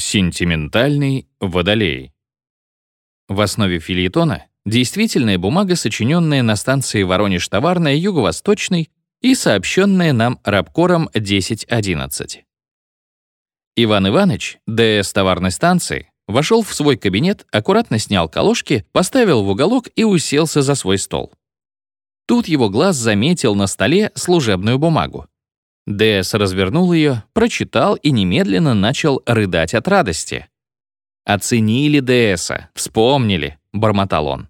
Сентиментальный водолей. В основе фильетона действительная бумага, сочиненная на станции Воронеж-Товарная Юго-Восточный и сообщенная нам рабкором 1011. Иван Иванович, ДС товарной станции, вошел в свой кабинет, аккуратно снял колошки, поставил в уголок и уселся за свой стол. Тут его глаз заметил на столе служебную бумагу. ДС развернул ее, прочитал и немедленно начал рыдать от радости. «Оценили ДСа, вспомнили», — бормотал он.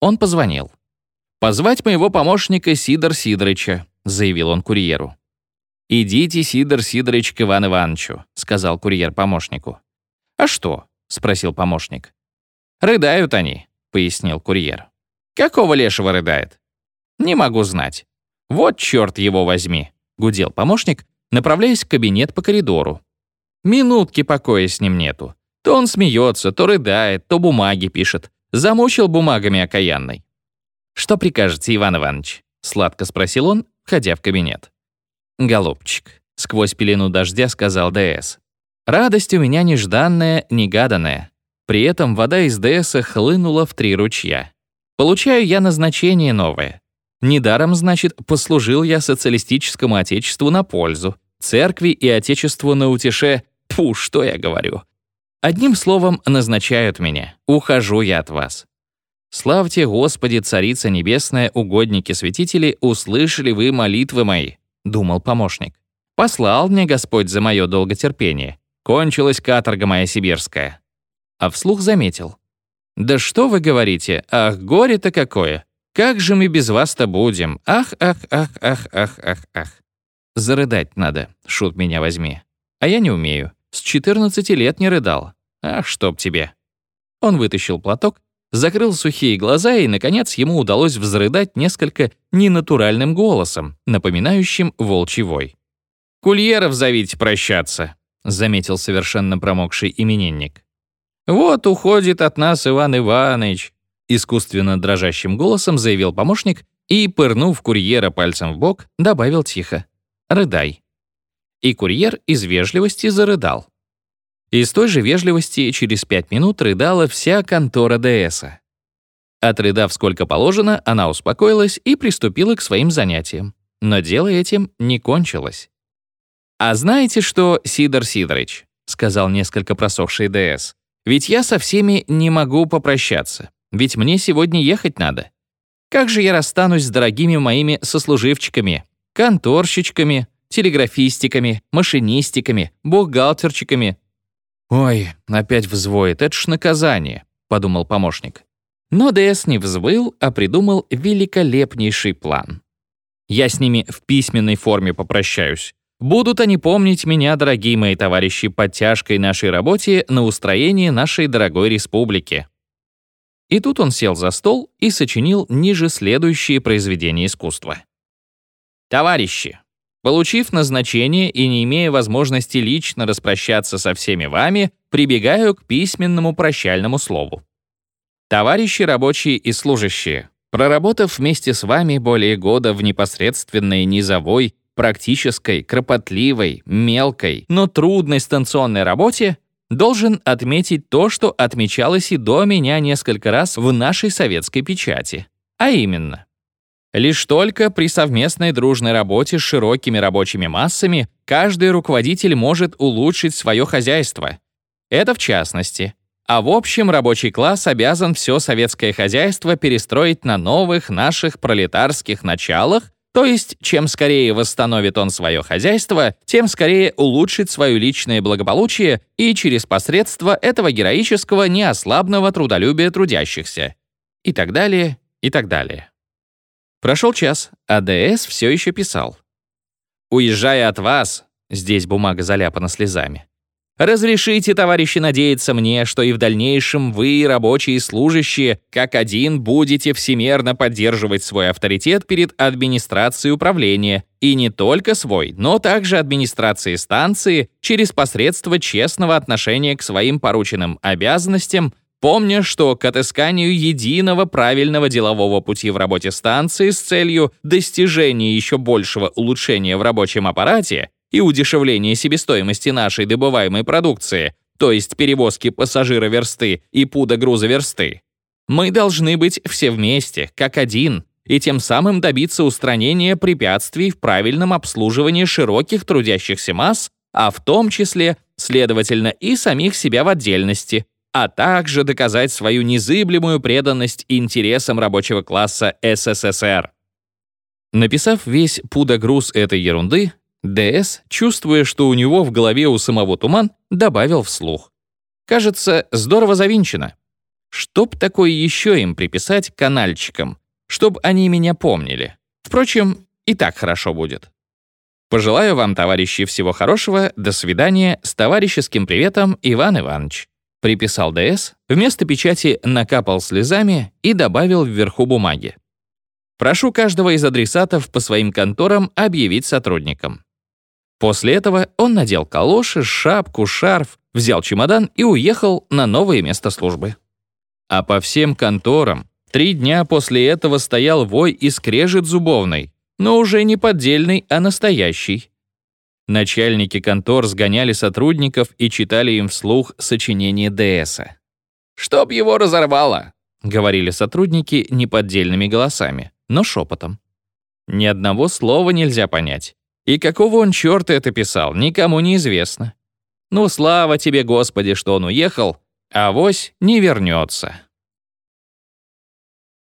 Он позвонил. «Позвать моего помощника Сидор Сидорыча», — заявил он курьеру. «Идите, Сидор Сидорыч, к Ивану Ивановичу», — сказал курьер помощнику. «А что?» — спросил помощник. «Рыдают они», — пояснил курьер. «Какого лешего рыдает?» «Не могу знать. Вот черт его возьми», — гудел помощник, направляясь в кабинет по коридору. Минутки покоя с ним нету. То он смеется, то рыдает, то бумаги пишет. Замучил бумагами окаянной. «Что прикажете, Иван Иванович?» — сладко спросил он, входя в кабинет. «Голубчик», — сквозь пелену дождя сказал ДС. «Радость у меня нежданная, негаданная. При этом вода из ДСа хлынула в три ручья. Получаю я назначение новое. Недаром, значит, послужил я социалистическому отечеству на пользу, церкви и отечеству на утеше, фу, что я говорю. Одним словом, назначают меня. Ухожу я от вас. Славьте, Господи, Царица Небесная, угодники-святители, услышали вы молитвы мои, думал помощник. Послал мне Господь за мое долготерпение. Кончилась каторга моя сибирская. А вслух заметил. Да что вы говорите, ах, горе-то какое! Как же мы без вас-то будем? Ах, ах, ах, ах, ах, ах, ах. Зарыдать надо, шут меня возьми. А я не умею. С 14 лет не рыдал. Ах, чтоб тебе. Он вытащил платок, закрыл сухие глаза, и, наконец, ему удалось взрыдать несколько ненатуральным голосом, напоминающим волчий вой. «Кульеров зовите прощаться», — заметил совершенно промокший именинник. «Вот уходит от нас Иван Иванович искусственно дрожащим голосом заявил помощник и, пырнув курьера пальцем в бок, добавил тихо «Рыдай». И курьер из вежливости зарыдал. Из той же вежливости через пять минут рыдала вся контора ДСа. Отрыдав сколько положено, она успокоилась и приступила к своим занятиям. Но дело этим не кончилось. «А знаете что, Сидор Сидорыч?» — сказал несколько просохший ДС. «Ведь я со всеми не могу попрощаться. Ведь мне сегодня ехать надо. Как же я расстанусь с дорогими моими сослуживчиками, конторщичками, телеграфистиками, машинистиками, бухгалтерчиками? «Ой, опять взвоет, это ж наказание», — подумал помощник. Но ДС не взвыл, а придумал великолепнейший план. «Я с ними в письменной форме попрощаюсь. Будут они помнить меня, дорогие мои товарищи, под тяжкой нашей работе на устроение нашей дорогой республики. И тут он сел за стол и сочинил ниже следующие произведения искусства. «Товарищи, получив назначение и не имея возможности лично распрощаться со всеми вами, прибегаю к письменному прощальному слову. Товарищи рабочие и служащие, проработав вместе с вами более года в непосредственной низовой, практической, кропотливой, мелкой, но трудной станционной работе, должен отметить то, что отмечалось и до меня несколько раз в нашей советской печати. А именно, лишь только при совместной дружной работе с широкими рабочими массами каждый руководитель может улучшить свое хозяйство. Это в частности. А в общем, рабочий класс обязан все советское хозяйство перестроить на новых наших пролетарских началах то есть, чем скорее восстановит он свое хозяйство, тем скорее улучшит свое личное благополучие и через посредство этого героического неослабного трудолюбия трудящихся. И так далее, и так далее. Прошел час, а ДС все еще писал. «Уезжая от вас», здесь бумага заляпана слезами, Разрешите, товарищи, надеяться мне, что и в дальнейшем вы, рабочие и служащие, как один будете всемерно поддерживать свой авторитет перед администрацией управления, и не только свой, но также администрации станции через посредство честного отношения к своим порученным обязанностям, помня, что к отысканию единого правильного делового пути в работе станции с целью достижения еще большего улучшения в рабочем аппарате и удешевление себестоимости нашей добываемой продукции то есть перевозки пассажира версты и пуда груза версты. Мы должны быть все вместе, как один, и тем самым добиться устранения препятствий в правильном обслуживании широких трудящихся масс, а в том числе, следовательно, и самих себя в отдельности, а также доказать свою незыблемую преданность интересам рабочего класса СССР. Написав весь пудогруз этой ерунды, ДС, чувствуя, что у него в голове у самого туман, добавил вслух. «Кажется, здорово завинчено. Чтоб такое еще им приписать канальчикам, чтоб они меня помнили. Впрочем, и так хорошо будет. Пожелаю вам, товарищи, всего хорошего. До свидания. С товарищеским приветом, Иван Иванович. Приписал ДС, вместо печати накапал слезами и добавил вверху бумаги. Прошу каждого из адресатов по своим конторам объявить сотрудникам. После этого он надел калоши, шапку, шарф, взял чемодан и уехал на новое место службы. А по всем конторам три дня после этого стоял вой и скрежет зубовный, но уже не поддельный, а настоящий. Начальники контор сгоняли сотрудников и читали им вслух сочинение ДСа. «Чтоб его разорвало!» — говорили сотрудники неподдельными голосами, но шепотом. Ни одного слова нельзя понять. И какого он черта это писал, никому не известно. Ну, слава тебе, Господи, что он уехал, а вось не вернется.